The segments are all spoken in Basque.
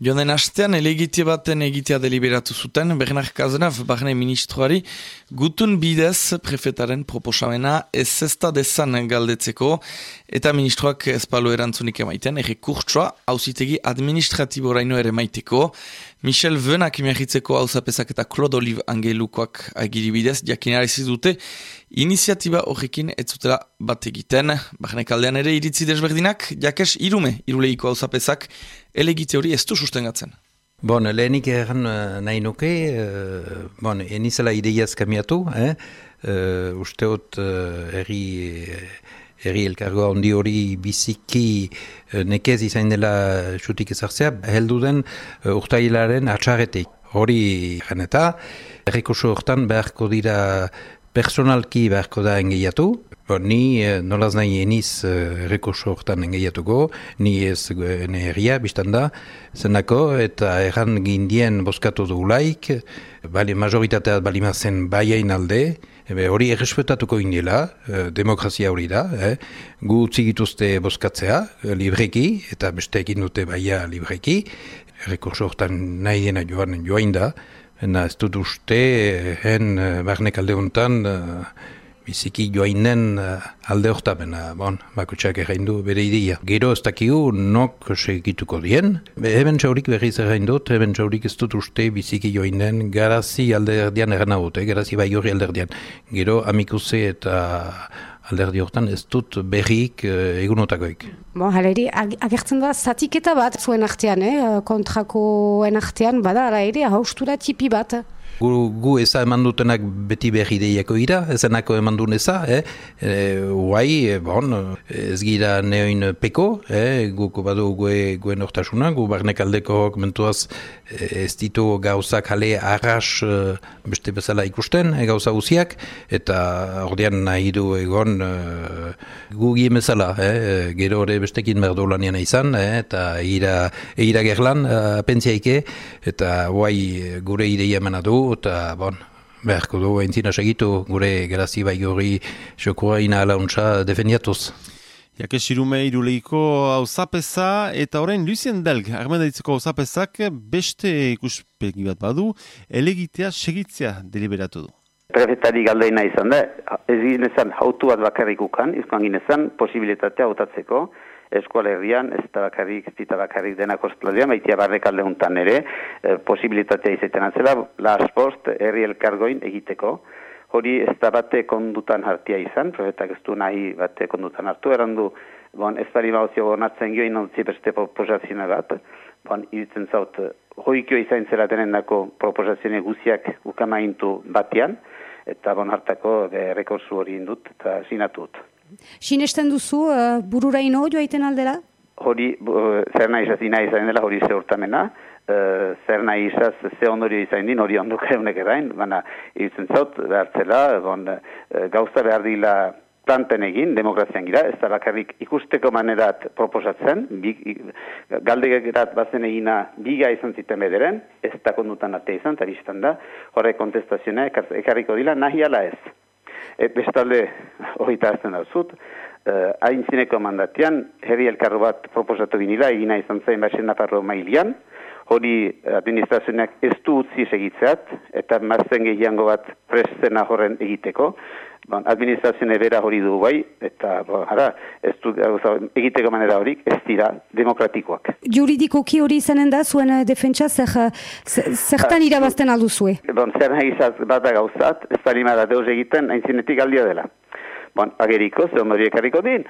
Joden hastean, elegitea baten egitea deliberatu zuten, Bernard Kazenaf, barne ministroari, gutun bidez prefetaren proposamena ez ezta dezan galdetzeko, eta ministroak ezpalo erantzunik emaiten, ere kurtsua, hausitegi administratiboraino ere maiteko, Michel Venak imiahitzeko hausapezak eta Claude Olive Angelukoak agiribidez, jakinariziz dute, iniziatiba horrekin ez zutela bat egiten. Barne kaldean ere iritzi desberdinak, jakes irume iruleiko hausapezak, elegite hori ez du sustengatzen. Bon, lehenik erran uh, nahi nuke, uh, bon, enizela ideiaz kamiatu, eh? uh, usteot uh, erri, erri elkargoa ondi hori biziki nekez izan dela xutik ezartzea, heldu den urtailaren atxarretik. Hori jen eta, errekoso hortan beharko dira personalki beharko da engeiatu, ni eh, nolaz nahi eniz uh, rekurso horretan engeiatuko, ni ez uh, neherria biztan da, zenako, eta erran gindien boskatu dugulaik, bali, majoritatea bali mazen baiain alde, ebe hori errespetatuko indiela, uh, demokrazia hori da, eh? gu utzigituzte boskatzea, libreki, eta beste egin dute baia libreki, rekurso horretan nahi dena joan joain da, Ena ez dut uste, hen barnek alde honetan, biziki joainen alde hortabena, bon, bakutsak egin du bere ideia. Gero ez dakigu nok segituko dien, Be, eben txaurik berriz egin dut, eben txaurik ez dut uste biziki joainen garazi alde erdian egan hau garazi bai hori alde erdian. Gero amikuse eta alderdi hortan ez dut berrik uh, egunotakoik. Bo, haleri, ag agertzen da zatiketa bat zuen artean, eh? kontrakoen artean, bada, hala ere, haustura tipi bat. Gu, gu eza eman dutenak beti behar ideiako ira, ezenako eman duen eza, eh? E, uai, e, bon, ez gira neoin peko, eh? gu badu gue, gue nortasuna, gu barnek aldeko mentuaz ez ditu gauzak jale arras beste bezala ikusten, e, gauza guziak, eta ordean nahi du egon e, gu gien bezala, eh? gero hori bestekin merdo lanian izan, eh? eta egira, egira gerlan, apentziaike, eta uai gure ideia emana du, eta, bon, beharko du entzina segitu gure gerazi bai gori xokua ina ala untsa defendiatuz. Jake Sirume iruleiko hau zapesa, eta orain Lucien Delg, armendaitzeko hau zapezak, beste ikuspegi bat badu, elegitea segitzea deliberatu du. Prefetari galdeina izan da, ez ginezan hautu bat bakarrikukan, izkoan ginezan posibilitatea hautatzeko, eskual herrian, ez da bakarrik, ez da bakarrik dena kostladian, baitia barrek alde ere, e, posibilitatea izaten atzela, la aspost herri elkargoin egiteko, hori ez da bate kondutan hartia izan, profetak ez du nahi bate kondutan hartu, erandu, bon, ez bari mauzio gonatzen gio inontzi beste proposazione bat, bon, iritzen zaut, hoikio izan zela denen dako proposazione guziak ukamaintu batean, eta bon hartako rekorsu hori indut eta sinatut. Sinesten duzu, uh, burura ino joaiten aldera? Hori, uh, zer nahi izaz ina izan dela, hori ze urtamena, uh, zer nahi izaz ze ondorio izan din, hori onduk eunek erain, baina irutzen zaut, behartzela, bon, uh, gauza behar dila planten egin, demokrazian gira, ez da bakarrik ikusteko manerat proposatzen, bi, galdegerat bazen egina biga izan ziten bederen, ez da kondutan arte izan, eta da, horre kontestazioa ekarriko dila, nahi ala ez. E, bestalde, hori eta azten dauzut, uh, hain zineko mandatian, herri elkarro bat proposatu ginila, egina izan zain basen nafarro mailian, hori administrazioak ez du utzi segitzeat, eta marzen gehiango bat prestena horren egiteko, bon, administrazioa bera hori du bai, eta bo, ara, ez du egiteko manera horik ez dira demokratikoak. Juridikoki hori izanen da, zuen eh, defentsa, zer, zertan irabazten alduzue? Bon, zer nahi izaz bat da gauzat, ez da deus egiten, hain zinetik aldia dela. Bon, ageriko, ze ondori ekarriko din.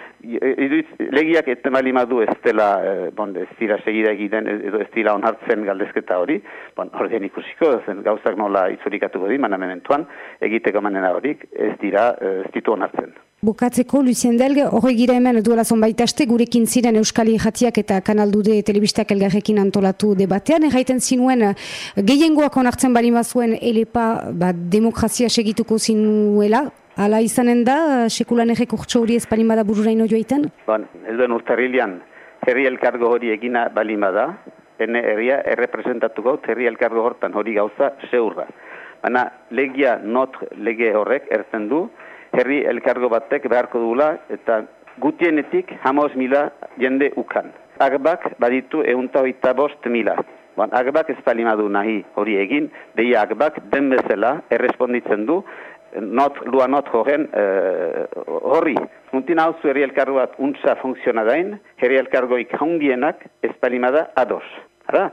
Legiak eten bali madu ez dela, eh, bon, ez dira segida egiten, edo ez dira onhartzen galdezketa hori. Bon, ordean ikusiko, zen gauzak nola itzurikatuko din, mana mementuan, egiteko manena horik, ez dira, eh, ez ditu onhartzen. Bukatzeko, Lucien Delge, hori gira hemen duela zonbait aste, gurekin ziren Euskali Jatiak eta Kanaldude Telebistak elgarrekin antolatu debatean. Erraiten zinuen, eh, gehiengoak onartzen bali mazuen elepa ba, demokrazia segituko zinuela, Hala izanen da, sekulan errek urtso hori ez balimada bururaino joaiten? Bon, ez duen urtarrilian, herri elkargo hori egina balimada, ene herria errepresentatu gaut, herri elkargo hortan hori gauza zeurra. Baina legia not lege horrek ertzen du, herri elkargo batek beharko dugula, eta gutienetik hamos mila jende ukan. Agbak baditu eunta oita bost mila. Bon, agbak ez palimadu nahi hori egin, deia agbak den bezala erresponditzen du, not, lua not horren uh, horri. Untin hau zu herri elkargo bat untsa funksiona dain, herri elkargoik haundienak ez palimada ados. Hara?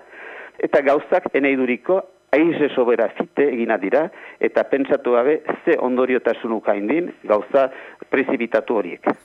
Eta gauzak eneiduriko aize sobera fite egina dira, eta pentsatu gabe ze ondoriotasun ukaindin gauza prezipitatu horiek.